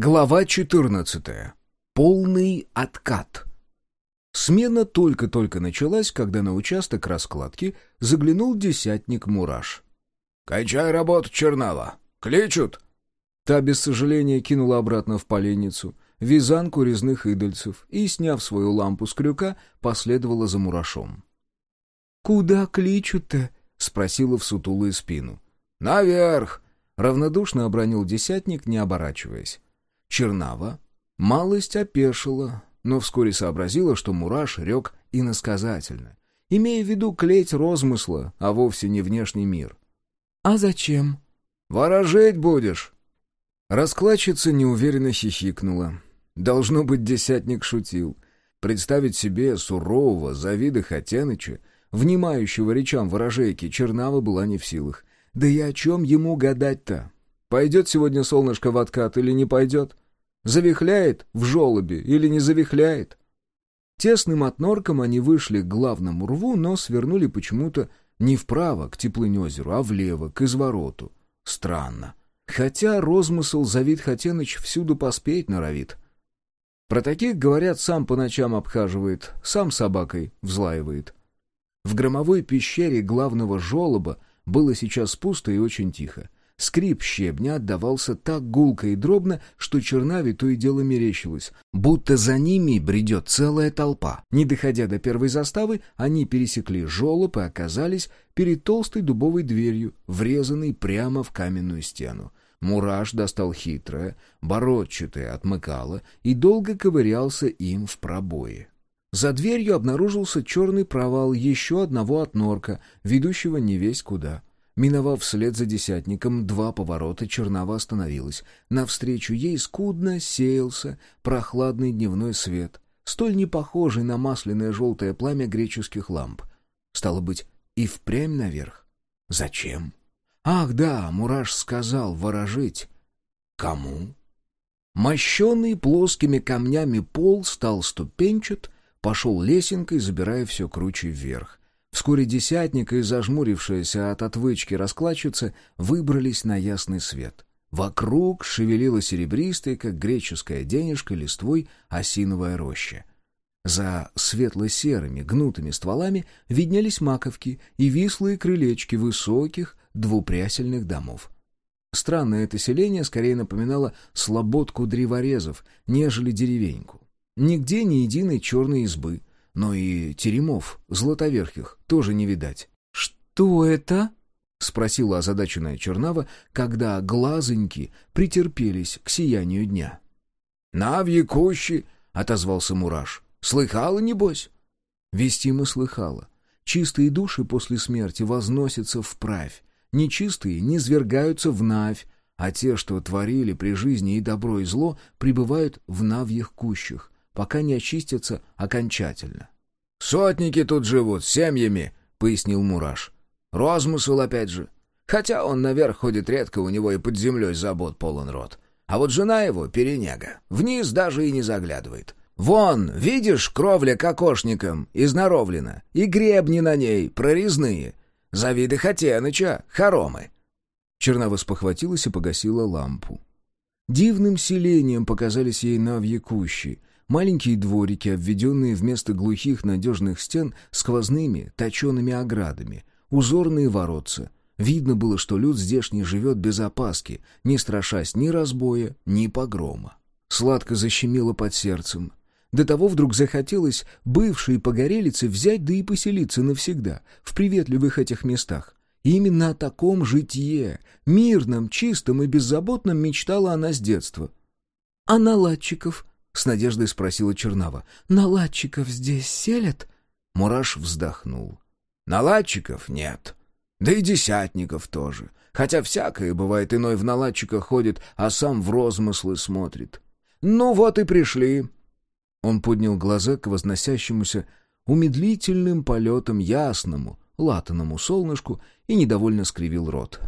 Глава 14. Полный откат. Смена только-только началась, когда на участок раскладки заглянул десятник Мураш. «Кончай работу, Чернава! Кличут!» Та без сожаления кинула обратно в поленницу вязанку резных идольцев и, сняв свою лампу с крюка, последовала за Мурашом. «Куда кличут-то?» — спросила в сутулую спину. «Наверх!» — равнодушно обронил десятник, не оборачиваясь. Чернава малость опешила, но вскоре сообразила, что Мураш рек иносказательно, имея в виду клеть розмысла, а вовсе не внешний мир. «А зачем?» «Ворожить будешь!» Раскладчица неуверенно хихикнула. Должно быть, десятник шутил. Представить себе сурового Завида Хотяныча, внимающего речам ворожейки, Чернава была не в силах. Да и о чем ему гадать-то? Пойдет сегодня солнышко в откат или не пойдет? Завихляет в желобе или не завихляет? Тесным отнорком они вышли к главному рву, но свернули почему-то не вправо, к теплынь-озеру, а влево, к извороту. Странно. Хотя розмысл Завид Хатеныч всюду поспеть норовит. Про таких, говорят, сам по ночам обхаживает, сам собакой взлаивает. В громовой пещере главного жолоба было сейчас пусто и очень тихо. Скрип щебня отдавался так гулко и дробно, что Чернави то и дело мерещилось, будто за ними бредет целая толпа. Не доходя до первой заставы, они пересекли жолоб и оказались перед толстой дубовой дверью, врезанной прямо в каменную стену. Мураш достал хитрое, бородчатое отмыкало и долго ковырялся им в пробое. За дверью обнаружился черный провал еще одного отнорка, ведущего не весь куда — Миновав вслед за десятником два поворота, Чернова остановилась. Навстречу ей скудно сеялся прохладный дневной свет, столь не похожий на масляное желтое пламя греческих ламп. Стало быть, и впрямь наверх. Зачем? Ах да, Мураш сказал ворожить. Кому? Мощенный плоскими камнями пол стал ступенчат, пошел лесенкой, забирая все круче вверх. Вскоре десятник и зажмурившаяся от отвычки раскладчица выбрались на ясный свет. Вокруг шевелила серебристой, как греческая денежка, листвой осиновая роща. За светло-серыми гнутыми стволами виднелись маковки и вислые крылечки высоких двупрясельных домов. Странное это селение скорее напоминало слободку древорезов, нежели деревеньку. Нигде ни единой черной избы — но и теремов, златоверхих, тоже не видать. «Что это?» — спросила озадаченная Чернава, когда глазоньки претерпелись к сиянию дня. «Навьи кущи!» — отозвался Мураш. «Слыхала, небось?» Вестима слыхала. Чистые души после смерти возносятся вправь, нечистые низвергаются в навь, а те, что творили при жизни и добро, и зло, пребывают в навьих кущах, пока не очистятся окончательно. «Сотники тут живут, семьями», — пояснил Мураш. «Розмысл опять же. Хотя он наверх ходит редко, у него и под землей забот полон рот. А вот жена его, переняга, вниз даже и не заглядывает. Вон, видишь, кровля кокошником изноровлена, и гребни на ней прорезные. Завиды Хатеныча, хоромы». Чернава спохватилась и погасила лампу. Дивным селением показались ей навьи кущи, Маленькие дворики, обведенные вместо глухих надежных стен сквозными точеными оградами, узорные воротца. Видно было, что люд здешний живет без опаски, не страшась ни разбоя, ни погрома. Сладко защемило под сердцем. До того вдруг захотелось бывшие погорелицы взять да и поселиться навсегда в приветливых этих местах. Именно о таком житье, мирном, чистом и беззаботном мечтала она с детства. «А наладчиков с надеждой спросила Чернава. «Наладчиков здесь селят?» Мураш вздохнул. «Наладчиков нет. Да и десятников тоже. Хотя всякое бывает, иной в наладчика ходит, а сам в розмыслы смотрит. Ну вот и пришли». Он поднял глаза к возносящемуся умедлительным полетом ясному, латаному солнышку и недовольно скривил рот.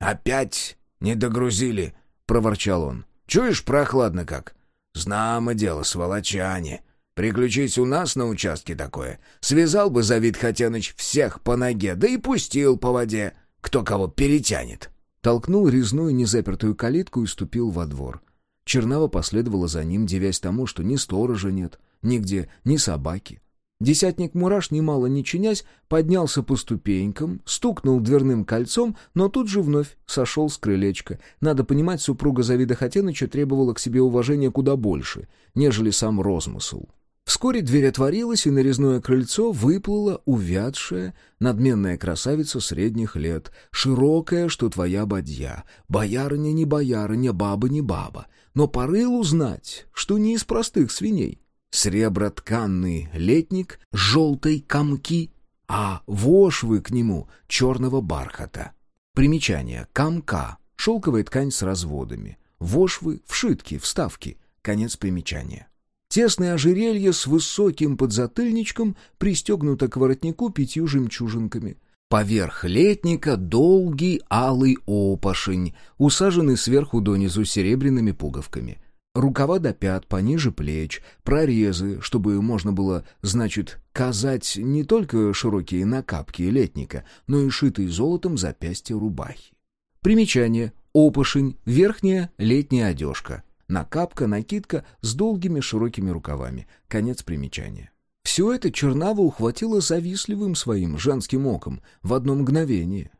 «Опять не догрузили!» — проворчал он. «Чуешь, прохладно как? Знамо дело, сволочане. Приключись у нас на участке такое. Связал бы Завид Хотяныч всех по ноге, да и пустил по воде. Кто кого перетянет. Толкнул резную незапертую калитку и ступил во двор. Чернава последовала за ним, девясь тому, что ни сторожа нет, нигде, ни собаки. Десятник Мураш, немало не чинясь, поднялся по ступенькам, стукнул дверным кольцом, но тут же вновь сошел с крылечка. Надо понимать, супруга Завида Хатеныча требовала к себе уважения куда больше, нежели сам розмысл. Вскоре дверь отворилась, и на резное крыльцо выплыла увядшая, надменная красавица средних лет, широкая, что твоя бадья, боярыня не боярыня, баба не баба, но порыл узнать, что не из простых свиней. Сребротканный летник желтой комки, а вошвы к нему черного бархата. Примечание. Комка. Шелковая ткань с разводами. Вошвы — вшитки, вставки. Конец примечания. Тесное ожерелье с высоким подзатыльничком пристегнуто к воротнику пятью жемчужинками. Поверх летника долгий алый опошень, усаженный сверху донизу серебряными пуговками. Рукава до пят, пониже плеч, прорезы, чтобы можно было, значит, казать не только широкие накапки летника, но и шитые золотом запястья рубахи. Примечание. Опошень, верхняя летняя одежка. Накапка, накидка с долгими широкими рукавами. Конец примечания. Все это Чернава ухватила завистливым своим женским оком в одно мгновение.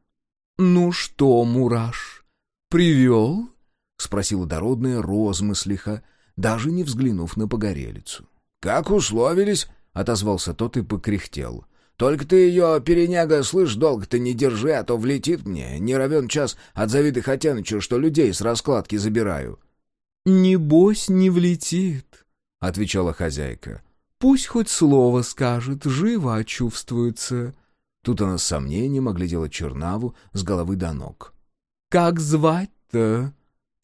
«Ну что, Мураш, привел?» — спросила дородная розмыслиха, даже не взглянув на погорелицу. «Как условились?» — отозвался тот и покряхтел. «Только ты ее, переняга, слышь, долго-то не держи, а то влетит мне. Не равен час от завиды Хотяныча, что людей с раскладки забираю». «Небось, не влетит», — отвечала хозяйка. «Пусть хоть слово скажет, живо очувствуется». Тут она с сомнением оглядела Чернаву с головы до ног. «Как звать-то?»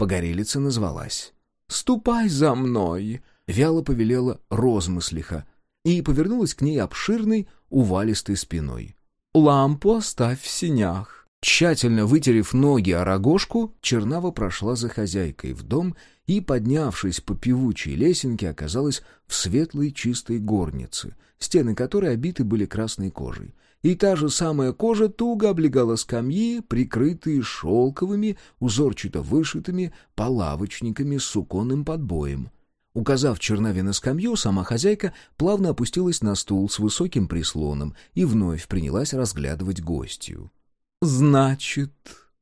Погорелица назвалась. «Ступай за мной!» — вяло повелела розмыслиха и повернулась к ней обширной, увалистой спиной. «Лампу оставь в синях». Тщательно вытерев ноги о рогожку, Чернава прошла за хозяйкой в дом и, поднявшись по певучей лесенке, оказалась в светлой чистой горнице, стены которой обиты были красной кожей. И та же самая кожа туго облегала скамьи, прикрытые шелковыми, узорчато вышитыми полавочниками с суконным подбоем. Указав Чернаве на скамью, сама хозяйка плавно опустилась на стул с высоким прислоном и вновь принялась разглядывать гостью. «Значит,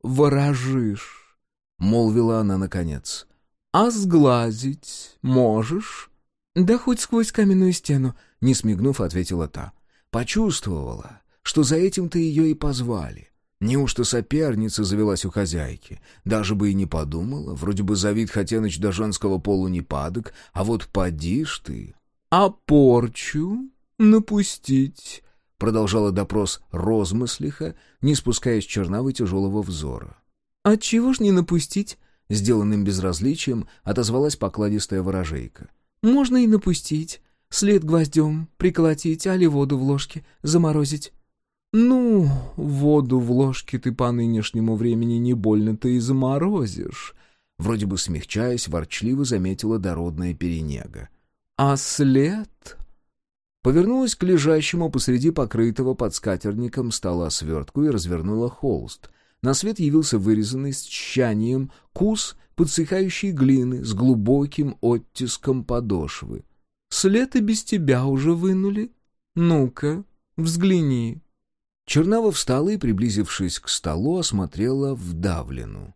ворожишь», — молвила она наконец. «А сглазить можешь?» «Да хоть сквозь каменную стену», — не смигнув, ответила та. Почувствовала, что за этим-то ее и позвали. Неужто соперница завелась у хозяйки? Даже бы и не подумала, вроде бы Завид Хотеныч до женского полу не падок, а вот поди ж ты. «А порчу напустить?» — продолжала допрос розмыслиха, не спуская с чернавы тяжелого взора. «Отчего ж не напустить?» — сделанным безразличием отозвалась покладистая ворожейка. «Можно и напустить. След гвоздем приколотить, али воду в ложке заморозить». «Ну, воду в ложке ты по нынешнему времени не больно-то и заморозишь», — вроде бы смягчаясь, ворчливо заметила дородная перенега. «А след...» Повернулась к лежащему посреди покрытого под скатерником стола свертку и развернула холст. На свет явился вырезанный с тщанием кус подсыхающей глины с глубоким оттиском подошвы. «След и без тебя уже вынули? Ну-ка, взгляни». Чернава встала и, приблизившись к столу, осмотрела вдавлену.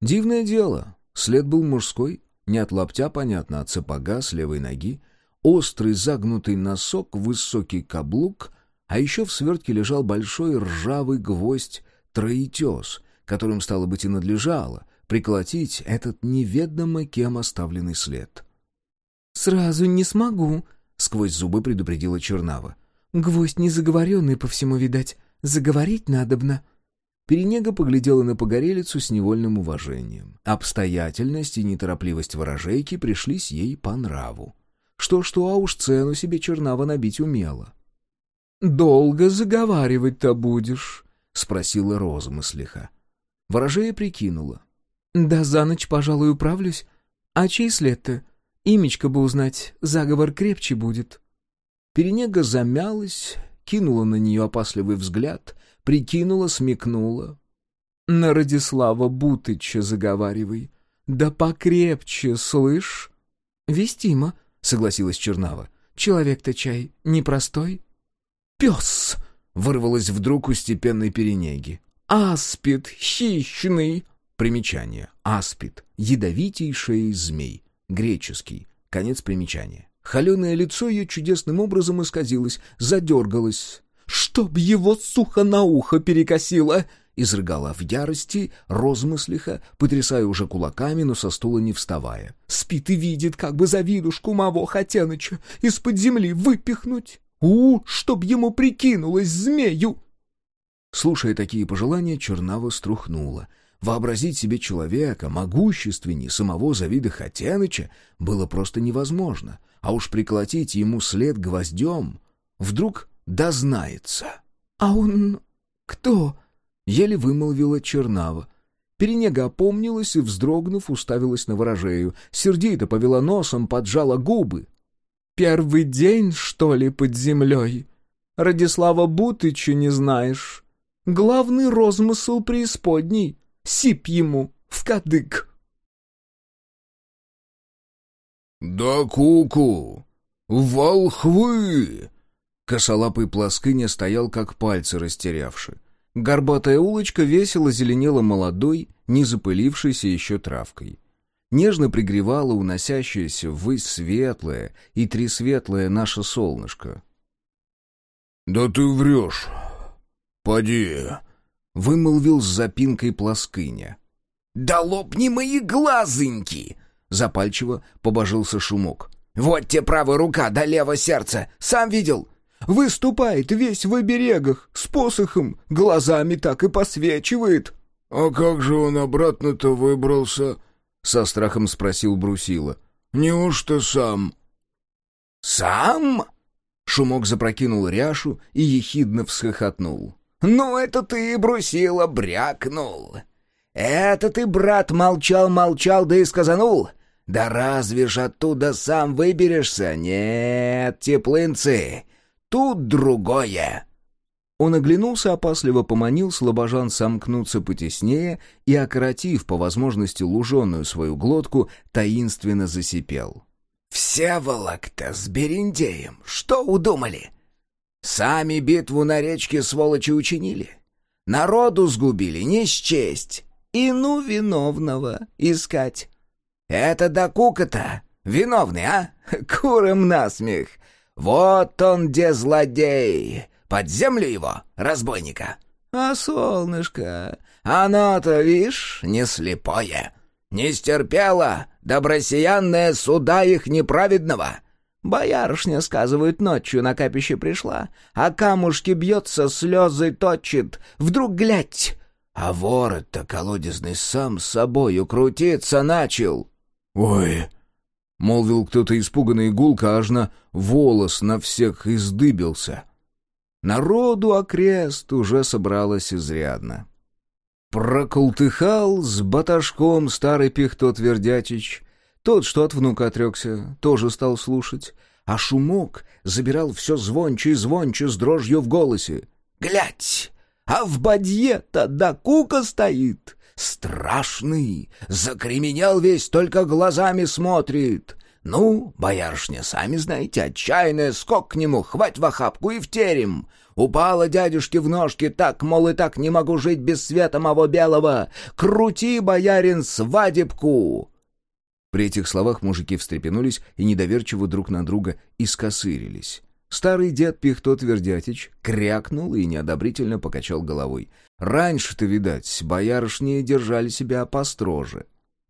Дивное дело, след был мужской, не от лаптя, понятно, от сапога с левой ноги, острый загнутый носок, высокий каблук, а еще в свертке лежал большой ржавый гвоздь троетес, которым, стало быть, и надлежало приколотить этот неведомо кем оставленный след. «Сразу не смогу», — сквозь зубы предупредила Чернава. «Гвоздь не заговоренный, по всему видать. Заговорить надобно». Перенега поглядела на погорелицу с невольным уважением. Обстоятельность и неторопливость ворожейки пришлись ей по нраву. Что-что, а уж цену себе Чернава набить умела. «Долго заговаривать-то будешь?» — спросила розмыслиха. Ворожея прикинула. «Да за ночь, пожалуй, управлюсь. А чей след-то? Имечко бы узнать, заговор крепче будет». Перенега замялась, кинула на нее опасливый взгляд, прикинула, смекнула. «На Радислава Бутыча заговаривай. Да покрепче, слышь?» «Вестимо», — согласилась Чернава. «Человек-то чай непростой». «Пес!» — вырвалось вдруг у степенной перенеги. «Аспид хищный!» Примечание. Аспид. Ядовитейший змей. Греческий. Конец примечания. Холеное лицо ее чудесным образом исказилось, задергалось. «Чтоб его сухо на ухо перекосило!» изрыгала в ярости, розмыслиха, потрясая уже кулаками, но со стула не вставая. «Спит и видит, как бы завидушку маво Хотяныча из-под земли выпихнуть! У, чтоб ему прикинулось змею!» Слушая такие пожелания, Чернава струхнула. Вообразить себе человека, могущественней самого Завида Хотяныча, было просто невозможно, а уж приколотить ему след гвоздем вдруг дознается. «А он кто?» еле вымолвила Чернава. Перенега опомнилась и, вздрогнув, уставилась на ворожею. Сердито повела носом, поджала губы. «Первый день, что ли, под землей? Радислава Бутыча не знаешь. Главный розмысл преисподней. Сип ему в кадык». «Да куку! Волхвы!» Косолапый плоскыня стоял, как пальцы растерявший. Горбатая улочка весело зеленела молодой, не запылившейся еще травкой. Нежно пригревала уносящееся ввысь светлое и тресветлое наше солнышко. «Да ты врешь! Поди!» — вымолвил с запинкой плоскыня. «Да лопни мои глазоньки!» — запальчиво побожился шумок. «Вот тебе правая рука, да лево сердце! Сам видел! Выступает весь в оберегах, с посохом, глазами так и посвечивает». «А как же он обратно-то выбрался?» — со страхом спросил Брусила. «Неужто сам?» «Сам?» Шумок запрокинул ряшу и ехидно всхохотнул. «Ну, это ты, Брусила, брякнул. Это ты, брат, молчал-молчал, да и сказанул. Да разве ж оттуда сам выберешься? Нет, теплынцы, Тут другое!» Он оглянулся, опасливо поманил слабожан сомкнуться потеснее и, окоротив по возможности луженую свою глотку, таинственно засипел. «Всеволок-то с Берендеем что удумали? Сами битву на речке сволочи учинили. Народу сгубили, не счесть. И ну виновного искать. Это да кука-то виновный, а? Куром насмех. Вот он где злодей! Под землю его, разбойника! А солнышко, оно-то, вишь, не слепое, не стерпело добросиянное суда их неправедного!» Боярышня, сказывают, ночью на капище пришла, а камушки бьется, слезы точит. Вдруг глядь, а ворот-то колодезный сам собою крутиться начал. «Ой!» — молвил кто-то испуганный гулко, аж на волос на всех издыбился. Народу окрест уже собралось изрядно. Проколтыхал с баташком старый пихтот Вердячич. Тот, что от внука отрекся, тоже стал слушать. А шумок забирал все звонче и звонче с дрожью в голосе. «Глядь, а в бадье-то да кука стоит!» Страшный, закременел весь, только глазами смотрит. Ну, боярышня, сами знаете, отчаянная, скок к нему, хвать в охапку и в терем. Упала дядюшке в ножки, так, мол, и так не могу жить без света моего белого. Крути, боярин, свадебку!» При этих словах мужики встрепенулись и недоверчиво друг на друга искосырились. Старый дед Пихтот Вердятич крякнул и неодобрительно покачал головой. Раньше-то, видать, боярышни держали себя построже.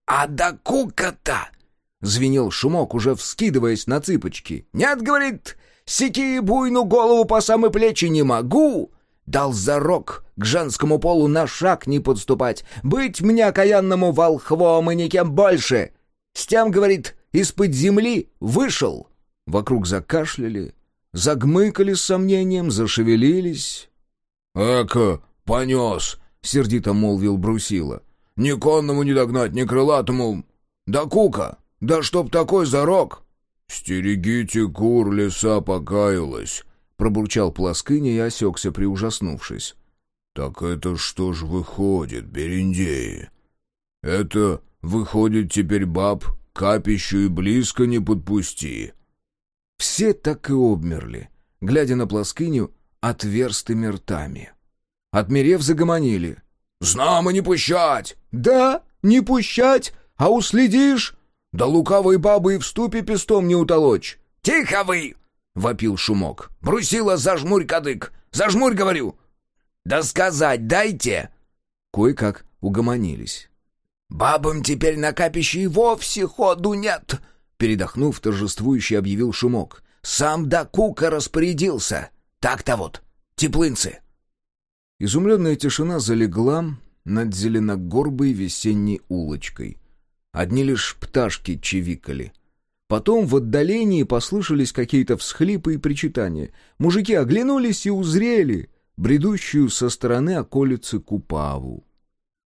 «А да кука-то!» — звенел шумок, уже вскидываясь на цыпочки. «Нет, — говорит, — сики буйну голову по самые плечи не могу!» Дал зарок к женскому полу на шаг не подступать, быть мне окаянному волхвом и никем больше. С тем, говорит, из-под земли вышел. Вокруг закашляли, загмыкали с сомнением, зашевелились. «Эка, понес!» — сердито молвил Брусила. «Ни конному не догнать, ни крылатому! Да кука! Да чтоб такой зарок!» «Стерегите кур, леса покаялась!» — пробурчал плоскыня и осекся, приужаснувшись. «Так это что ж выходит, Берендеи? Это Выходит, теперь баб капищу и близко не подпусти». Все так и обмерли, глядя на плоскыню отверстыми ртами. Отмерев, загомонили. «Знамо не пущать!» «Да, не пущать, а уследишь!» «Да лукавой бабы и в ступе пестом не утолочь!» «Тихо вы!» — вопил шумок. «Брусила, зажмурь кадык! Зажмурь, говорю!» «Да сказать дайте!» Кое-как угомонились. «Бабам теперь на капище и вовсе ходу нет!» Передохнув, торжествующе объявил шумок. «Сам до кука распорядился! Так-то вот, теплынцы!» Изумленная тишина залегла над зеленогорбой весенней улочкой. Одни лишь пташки чевикали. Потом в отдалении послышались какие-то всхлипы и причитания. Мужики оглянулись и узрели бредущую со стороны околицы Купаву.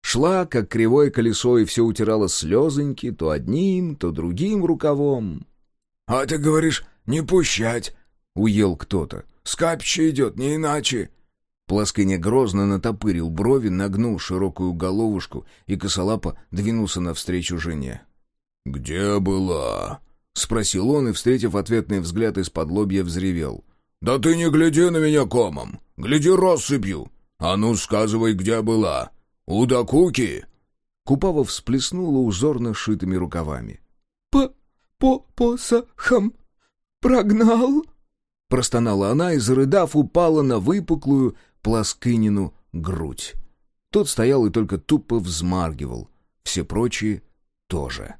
Шла, как кривое колесо, и все утирала слезоньки то одним, то другим рукавом. — А ты говоришь, не пущать! — уел кто-то. — Скапча идет, не иначе! Плоскыня грозно натопырил брови, нагнул широкую головушку, и косолапо двинулся навстречу жене. — Где была? — спросил он, и, встретив ответный взгляд из-под лобья, взревел. «Да ты не гляди на меня комом! Гляди россыпью! А ну, сказывай, где была! У Дакуки!» Купава всплеснула узорно шитыми рукавами. «По... по... посохам прогнал?» Простонала она и, зарыдав, упала на выпуклую Плоскынину грудь. Тот стоял и только тупо взмаргивал. Все прочие тоже.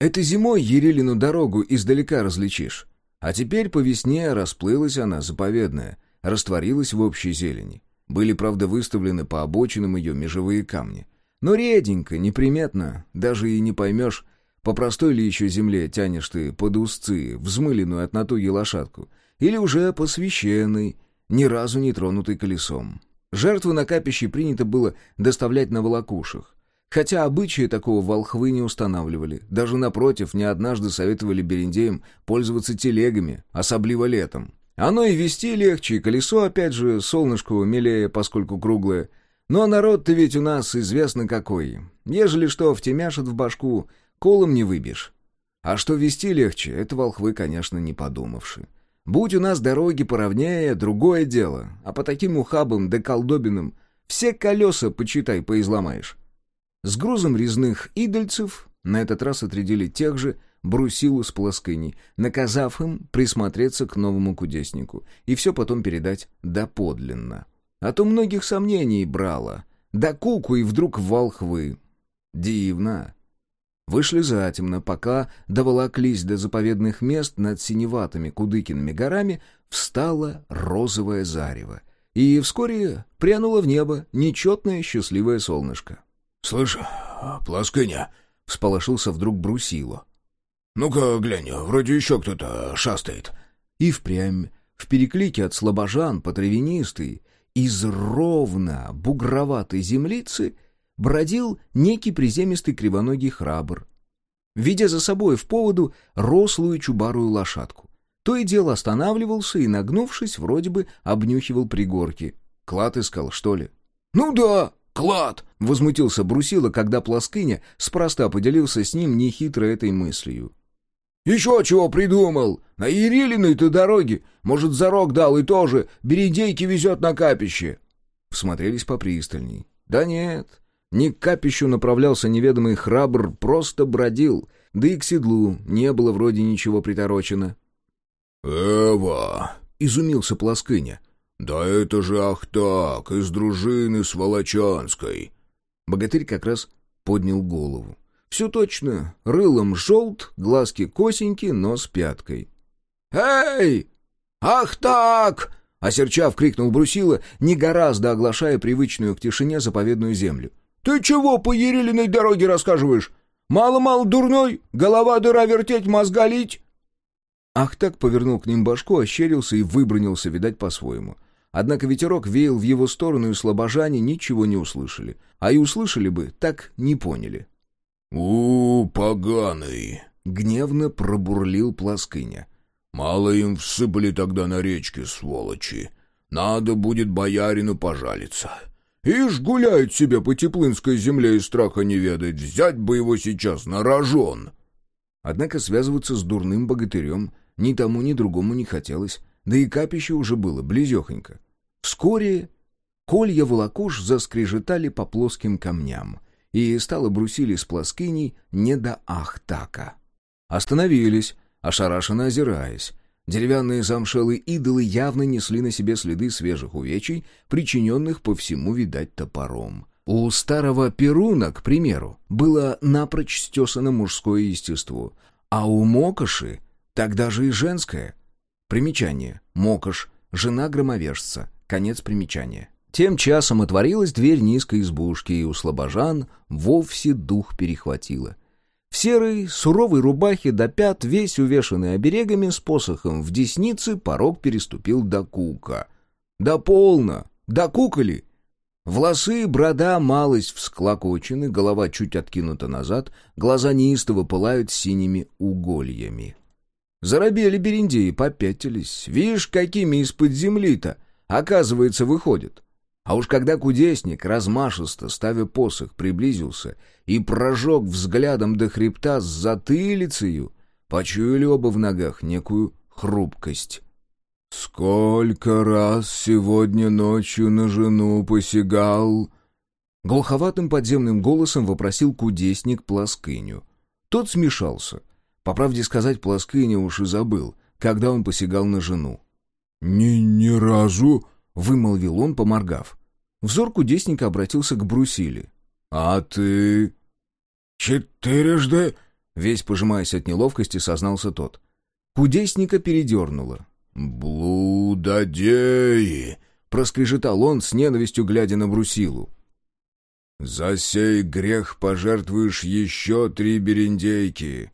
Этой зимой Ерилину дорогу издалека различишь. А теперь по весне расплылась она, заповедная, растворилась в общей зелени. Были, правда, выставлены по обочинам ее межевые камни. Но реденько, неприметно, даже и не поймешь, по простой ли еще земле тянешь ты под узцы, взмыленную от натуги лошадку, или уже по священной, ни разу не тронутой колесом. Жертвы на капище принято было доставлять на волокушах. Хотя обычаи такого волхвы не устанавливали. Даже напротив, не однажды советовали бериндеям пользоваться телегами, особливо летом. Оно и вести легче, и колесо, опять же, солнышку милее, поскольку круглое. Но народ-то ведь у нас известно какой. Ежели что втемяшет в башку, колом не выбьешь. А что вести легче, это волхвы, конечно, не подумавши. Будь у нас дороги поровнее, другое дело. А по таким ухабам да колдобинам все колеса, почитай, поизломаешь. С грузом резных идольцев на этот раз отрядили тех же брусилу с плоскыней, наказав им присмотреться к новому кудеснику и все потом передать доподлинно. А то многих сомнений брало. Да куку и вдруг волхвы. Дивно. Вышли затемно, пока доволоклись до заповедных мест над синеватыми Кудыкиными горами, встало розовое зарево. И вскоре прянуло в небо нечетное счастливое солнышко. — Слышь, плоскыня, — всполошился вдруг Брусило. — Ну-ка, глянь, вроде еще кто-то шастает. И впрямь, в переклике от слабожан по травянистой, из ровно бугроватой землицы бродил некий приземистый кривоногий храбр, видя за собой в поводу рослую чубарую лошадку. То и дело останавливался и, нагнувшись, вроде бы обнюхивал пригорки. Клад искал, что ли? «Ну да, клад!» — возмутился Брусила, когда Плоскыня спроста поделился с ним нехитро этой мыслью. «Еще чего придумал? На Ерилиной-то дороге. Может, зарок дал и тоже бередейки везет на капище?» Всмотрелись попристальней. «Да нет, не к капищу направлялся неведомый храбр, просто бродил, да и к седлу не было вроде ничего приторочено. «Эва!» — изумился Плоскыня. «Да это же ах так, из дружины Сволочанской!» Богатырь как раз поднял голову. «Все точно, рылом желт, глазки косенькие, нос пяткой». «Эй! Ах так!» — осерчав, крикнул Брусила, не гораздо оглашая привычную к тишине заповедную землю. «Ты чего по Ерилиной дороге рассказываешь? Мало-мало дурной, голова дыра вертеть, мозга лить?» Ах так повернул к ним башку, ощерился и выбронился, видать, по-своему. Однако ветерок веял в его сторону, и слабожане ничего не услышали. А и услышали бы, так не поняли. «У, поганый!» — гневно пробурлил плоскыня. «Мало им всыпали тогда на речке, сволочи. Надо будет боярину пожалиться. Ишь гуляет себе по теплынской земле и страха не ведает. Взять бы его сейчас на рожон!» Однако связываться с дурным богатырем ни тому, ни другому не хотелось, да и капище уже было близехонько. Вскоре колья волокуш заскрежетали по плоским камням, и стало брусили с плоскиней не до ахтака. Остановились, ошарашенно озираясь. Деревянные замшелые идолы явно несли на себе следы свежих увечий, причиненных по всему, видать, топором. У старого Перуна, к примеру, было напрочь стесано мужское естество, а у Мокоши тогда же и женское. Примечание. Мокош, жена громовержца. Конец примечания. Тем часом отворилась дверь низкой избушки, и у слабожан вовсе дух перехватило. В серой, суровой рубахе до пят, весь увешанный оберегами, с посохом в деснице, порог переступил до кука. «Да полно! Да куколи!» Волосы, борода, малость всклокочены, голова чуть откинута назад, глаза неистово пылают синими угольями. Заробели бериндеи, попятились. Видишь, какими из-под земли-то, оказывается, выходят. А уж когда кудесник, размашисто, ставя посох, приблизился и прожег взглядом до хребта с затылицею, почуяли оба в ногах некую хрупкость. «Сколько раз сегодня ночью на жену посягал?» Глуховатым подземным голосом вопросил кудесник Плоскыню. Тот смешался. По правде сказать, Плоскыня уж и забыл, когда он посягал на жену. «Ни, ни разу!» — вымолвил он, поморгав. Взор кудесника обратился к Брусиле. «А ты...» «Четырежды...» — весь пожимаясь от неловкости, сознался тот. Кудесника передернуло. «Блудодеи!» — проскрежетал он с ненавистью, глядя на Брусилу. «За сей грех пожертвуешь еще три берендейки.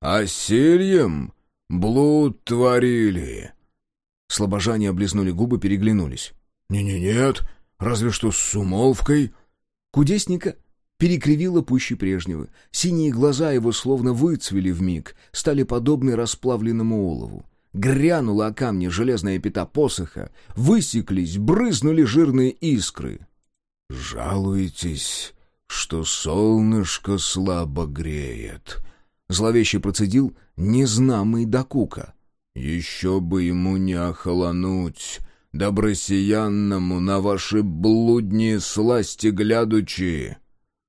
А сельем блуд творили». Слобожане облизнули губы, переглянулись. «Не-не-нет, разве что с умолвкой». Кудесника перекривило пуще прежнего. Синие глаза его словно выцвели вмиг, стали подобны расплавленному олову. Грянула о камни железная пята посоха, высеклись, брызнули жирные искры. «Жалуетесь, что солнышко слабо греет», — зловеще процедил незнамый Дакука. «Еще бы ему не охолонуть, добросиянному на ваши блудние сласти глядучи.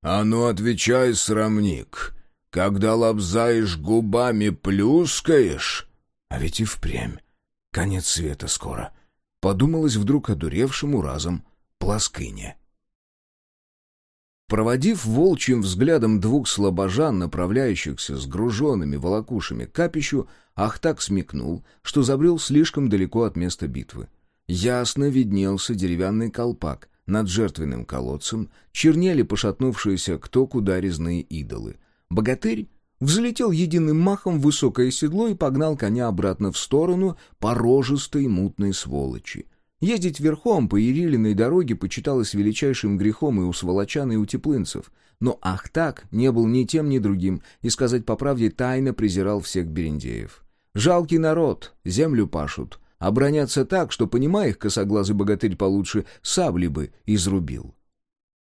А ну отвечай, срамник, когда лобзаешь губами, плюскаешь?» А ведь и впрямь. Конец света скоро. Подумалось вдруг одуревшему разом плоскыне. Проводив волчьим взглядом двух слабожан, направляющихся с груженными волокушами к капищу, Ахтак смекнул, что забрел слишком далеко от места битвы. Ясно виднелся деревянный колпак над жертвенным колодцем, чернели пошатнувшиеся кто куда резные идолы. Богатырь взлетел единым махом в высокое седло и погнал коня обратно в сторону порожистой мутной сволочи. Ездить верхом по Ерилиной дороге почиталось величайшим грехом и у сволочан, и у теплынцев. Но Ахтак не был ни тем, ни другим, и, сказать по правде, тайно презирал всех берендеев. Жалкий народ, землю пашут, оборонятся так, что, понимая их, косоглазый богатырь получше сабли бы изрубил.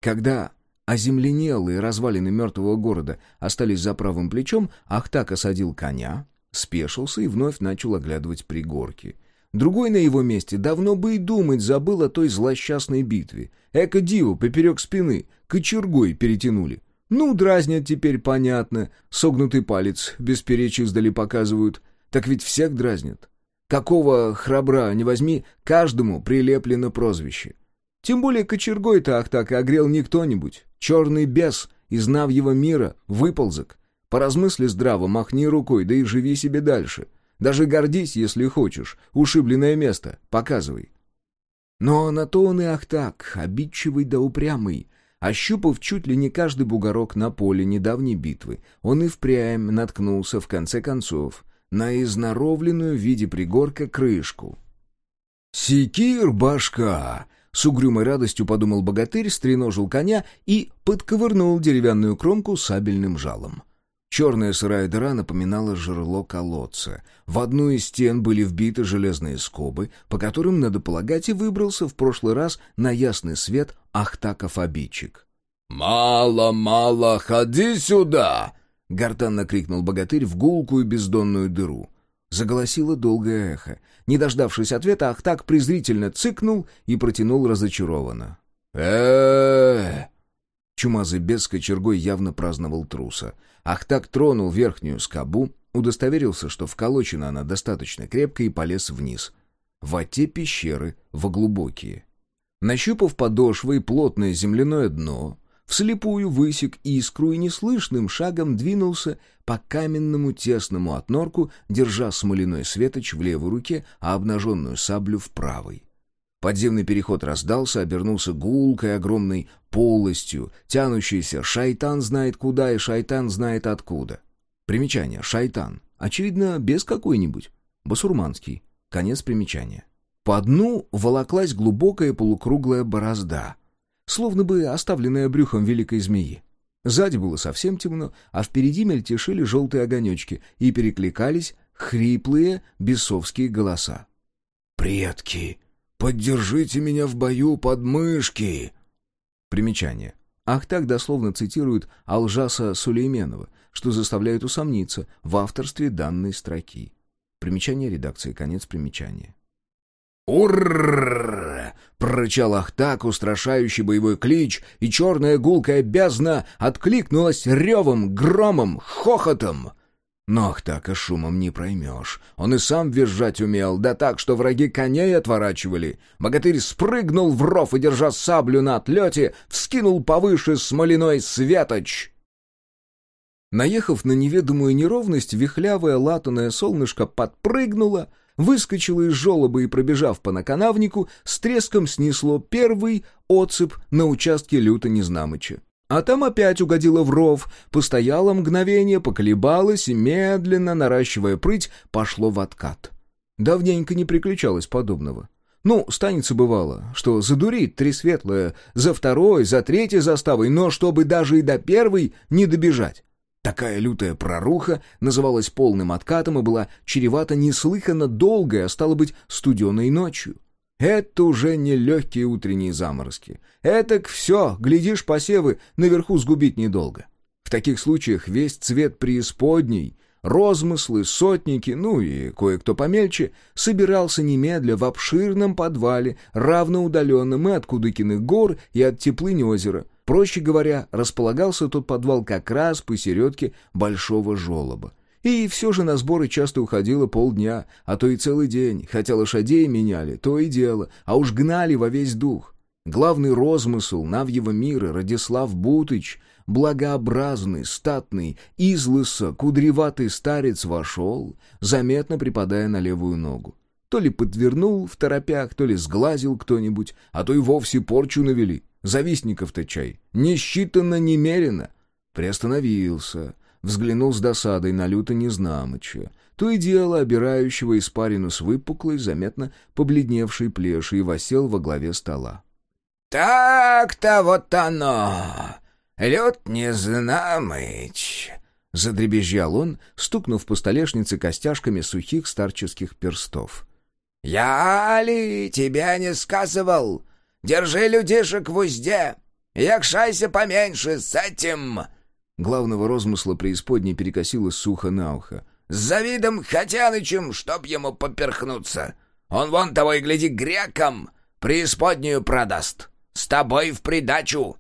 Когда Оземленелые развалины мертвого города остались за правым плечом, Ахтак осадил коня, спешился и вновь начал оглядывать пригорки. Другой на его месте давно бы и думать забыл о той злосчастной битве. Эко-диву поперек спины, кочергой перетянули. Ну, дразнят теперь, понятно, согнутый палец без перечи издали показывают. Так ведь всех дразнят. Какого храбра не возьми, каждому прилеплено прозвище — тем более кочергой-то Ахтак огрел не кто-нибудь. Черный бес из навьего мира, выползок. Поразмысли здраво, махни рукой, да и живи себе дальше. Даже гордись, если хочешь. Ушибленное место, показывай. Но на то он и Ахтак, обидчивый да упрямый. Ощупав чуть ли не каждый бугорок на поле недавней битвы, он и впрямь наткнулся, в конце концов, на изноровленную в виде пригорка крышку. «Секир, башка!» С угрюмой радостью подумал богатырь, стреножил коня и подковырнул деревянную кромку сабельным жалом. Черная сырая дыра напоминала жерло колодца. В одну из стен были вбиты железные скобы, по которым, надо полагать, и выбрался в прошлый раз на ясный свет Ахтаков-обидчик. «Мало, мало, ходи сюда!» — гортанно крикнул богатырь в гулкую бездонную дыру. Заголосило долгое эхо. Не дождавшись ответа, Ахтак презрительно цыкнул и протянул разочарованно. э Чумазый бес с кочергой явно праздновал труса. Ахтак тронул верхнюю скобу, удостоверился, что вколочена она достаточно крепко и полез вниз. В оте пещеры, во глубокие. Нащупав подошвой плотное земляное дно, вслепую высек искру и неслышным шагом двинулся по каменному тесному отнорку, держа смоляной светоч в левой руке, а обнаженную саблю в правой. Подземный переход раздался, обернулся гулкой огромной полостью, тянущейся «шайтан знает куда» и «шайтан знает откуда». Примечание «шайтан». Очевидно, без какой-нибудь. Басурманский. Конец примечания. По дну волоклась глубокая полукруглая борозда, словно бы оставленная брюхом великой змеи. Сзади было совсем темно, а впереди мельтешили желтые огонечки и перекликались хриплые бесовские голоса. «Предки, поддержите меня в бою подмышки!» Примечание. Ах так дословно цитирует Алжаса Сулейменова, что заставляет усомниться в авторстве данной строки. Примечание редакции, конец примечания. «Урррррр!» — прорычал Ахтак, устрашающий боевой клич, и черная гулкая бездна откликнулась ревом, громом, хохотом. Но Ахтака шумом не проймешь. Он и сам визжать умел, да так, что враги коней отворачивали. Богатырь спрыгнул в ров и, держа саблю на отлете, вскинул повыше смоляной светоч. Наехав на неведомую неровность, вихлявое латаное солнышко подпрыгнуло — выскочила из жолоба и, пробежав по наканавнику, с треском снесло первый оцеп на участке люта Незнамыча. А там опять угодила в ров, постояло мгновение, поколебалось и, медленно, наращивая прыть, пошло в откат. Давненько не приключалось подобного. Ну, станется бывало, что задурит Тресветлое за второй, за третьей заставой, но чтобы даже и до первой не добежать. Такая лютая проруха называлась полным откатом и была чревата неслыханно долгой, а стало быть, студеной ночью. Это уже не легкие утренние заморозки. Этак все, глядишь, посевы наверху сгубить недолго. В таких случаях весь цвет преисподней, розмыслы, сотники, ну и кое-кто помельче, собирался немедля в обширном подвале, равноудаленном и от Кудыкиных гор, и от Теплынь озера — Проще говоря, располагался тот подвал как раз посередке большого жолоба. И все же на сборы часто уходило полдня, а то и целый день, хотя лошадей меняли, то и дело, а уж гнали во весь дух. Главный розмысл Навьего мира Радислав Бутыч, благообразный, статный, излысо, кудреватый старец вошел, заметно припадая на левую ногу. То ли подвернул в торопях, то ли сглазил кто-нибудь, а то и вовсе порчу навели. Завистников-то чай. Не считано немерено. Приостановился. Взглянул с досадой на люто Незнамыча. То и дело обирающего испарину с выпуклой, заметно побледневшей плешей, и восел во главе стола. «Так-то вот оно! Лед Незнамыч!» Задребезжал он, стукнув по столешнице костяшками сухих старческих перстов. «Я ли тебя не сказывал? Держи людишек в узде! Якшайся поменьше с этим!» Главного розмысла преисподней перекосило сухо на ухо. «С Завидом Хотянычем, чтоб ему поперхнуться! Он вон того и гляди греком! Преисподнюю продаст! С тобой в придачу!»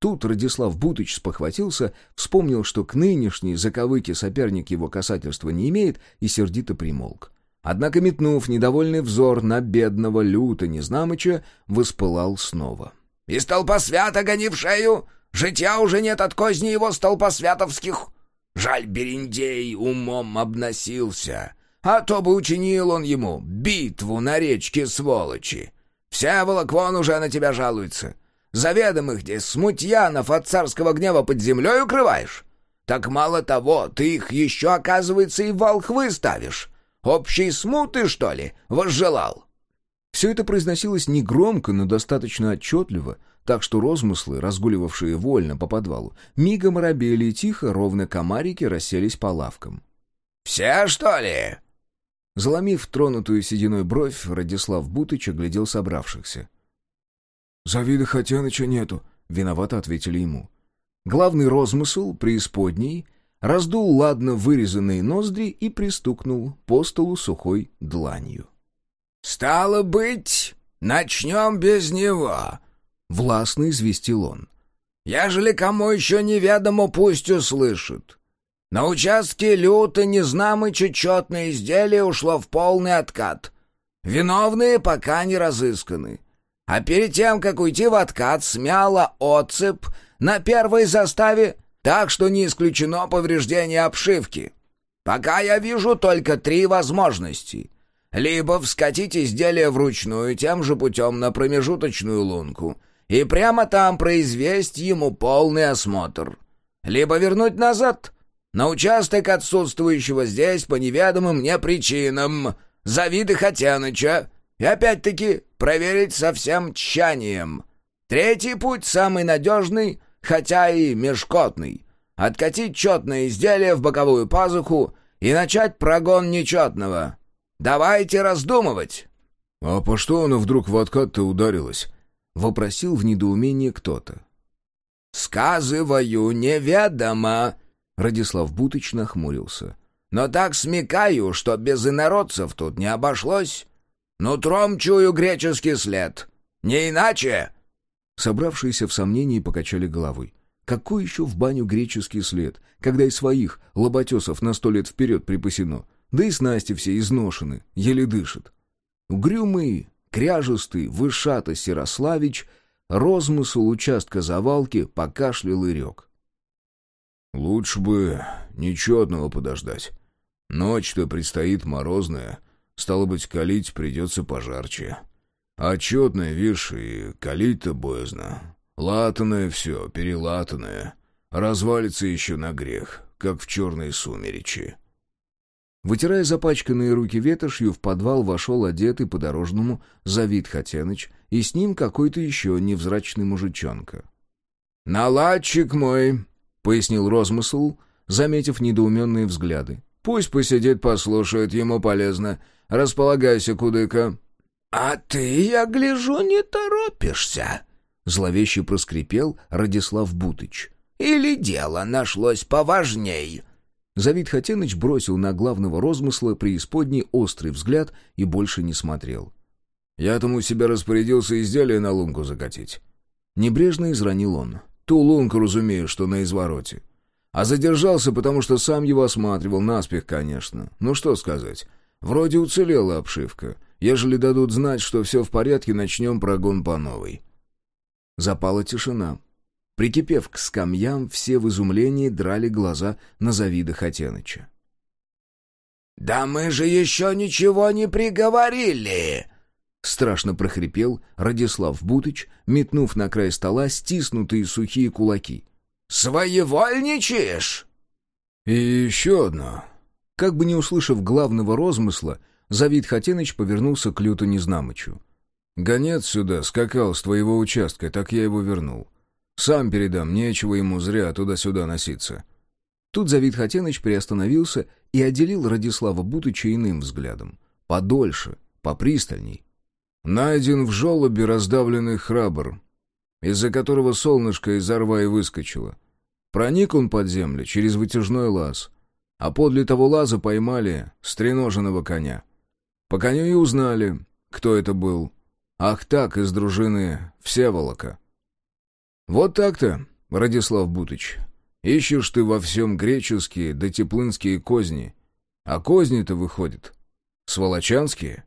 Тут Радислав Бутыч спохватился, вспомнил, что к нынешней заковыке соперник его касательства не имеет, и сердито примолк. Однако, метнув недовольный взор на бедного люта Незнамыча, воспылал снова. «И столпосвята гони в шею! Житья уже нет от козни его столпосвятовских! Жаль, Берендей умом обносился, а то бы учинил он ему битву на речке сволочи! Вся волоквон уже на тебя жалуется! Заведомых где смутьянов от царского гнева под землей укрываешь? Так мало того, ты их еще, оказывается, и волхвы ставишь!» Общей смуты, что ли, возжелал?» Все это произносилось негромко, но достаточно отчетливо, так что розмыслы, разгуливавшие вольно по подвалу, мигом робели и тихо, ровно комарики, расселись по лавкам. «Все, что ли?» Заломив тронутую сединой бровь, Радислав Бутыч оглядел собравшихся. Завида Хотяныча нету», — виновато ответили ему. Главный розмысл, преисподней, раздул ладно вырезанные ноздри и пристукнул по столу сухой дланью. «Стало быть, начнем без него», — властно известил он. «Ежели кому еще неведомо, пусть услышит. На участке люто незнамыча четное изделие ушло в полный откат. Виновные пока не разысканы. А перед тем, как уйти в откат, смяло отцеп на первой заставе, так что не исключено повреждение обшивки. Пока я вижу только три возможности. Либо вскатить изделие вручную тем же путем на промежуточную лунку и прямо там произвести ему полный осмотр. Либо вернуть назад, на участок отсутствующего здесь по неведомым мне причинам, Завиды Хотяныча, и опять-таки проверить со всем тщанием. Третий путь самый надежный, хотя и межкотный. Откатить четное изделие в боковую пазуху и начать прогон нечетного. Давайте раздумывать. — А по что оно вдруг в откат-то ударилось? — вопросил в недоумении кто-то. — Сказываю, неведомо. Радислав Бутыч нахмурился. — Но так смекаю, что без инородцев тут не обошлось. Нутром чую греческий след. Не иначе!» Собравшиеся в сомнении покачали головой. Какой еще в баню греческий след, когда и своих лоботесов на сто лет вперед припасено, да и снасти все изношены, еле дышат. Угрюмый, кряжестый, вышата Сирославич, розмысл участка завалки покашлял и рек. «Лучше бы нечетного подождать. Ночь-то предстоит морозная, Стало быть, калить придется пожарче. Отчетное, видишь, и калить-то боязно. Латанное все, перелатанное. Развалится еще на грех, как в черной сумеречи. Вытирая запачканные руки ветошью, в подвал вошел одетый по-дорожному Завид Хотяныч, и с ним какой-то еще невзрачный мужичонка. «Наладчик мой», — пояснил розмысл, заметив недоуменные взгляды. «Пусть посидит, послушает, ему полезно. Располагайся, кудыка». «А ты, я гляжу, не торопишься», — зловеще проскрипел Радислав Бутыч. «Или дело нашлось поважней?» Завид Хатеныч бросил на главного розмысла преисподней острый взгляд и больше не смотрел. «Я тому себя распорядился изделие на лунку закатить». Небрежно изранил он. «Ту лунку, разумею, что на извороте. А задержался, потому что сам его осматривал, наспех, конечно. Ну что сказать, Вроде уцелела обшивка. Ежели дадут знать, что все в порядке, начнем прогон по новой». Запала тишина. Прикипев к скамьям, все в изумлении драли глаза на Завида Хотяныча. «Да мы же еще ничего не приговорили!» Страшно прохрипел Радислав Бутыч, метнув на край стола стиснутые сухие кулаки. «Своевольничаешь?» «И еще одно. Как бы не услышав главного розмысла, Завид Хатеныч повернулся к Люту Незнамычу. «Гонец сюда скакал с твоего участка, так я его вернул. Сам передам, нечего ему зря туда-сюда носиться». Тут Завид Хатеныч приостановился и отделил Радислава Бутыча иным взглядом. Подольше, попристальней. «Найден в желобе раздавленный храбр, из-за которого солнышко из рва и выскочило. Проник он под землю через вытяжной лаз» а подле того лаза поймали стреноженного коня. По коню и узнали, кто это был. Ах так, из дружины Всеволока. Вот так-то, Радислав Бутыч. Ищешь ты во всем греческие да теплынские козни. А козни-то выходят. Сволочанские.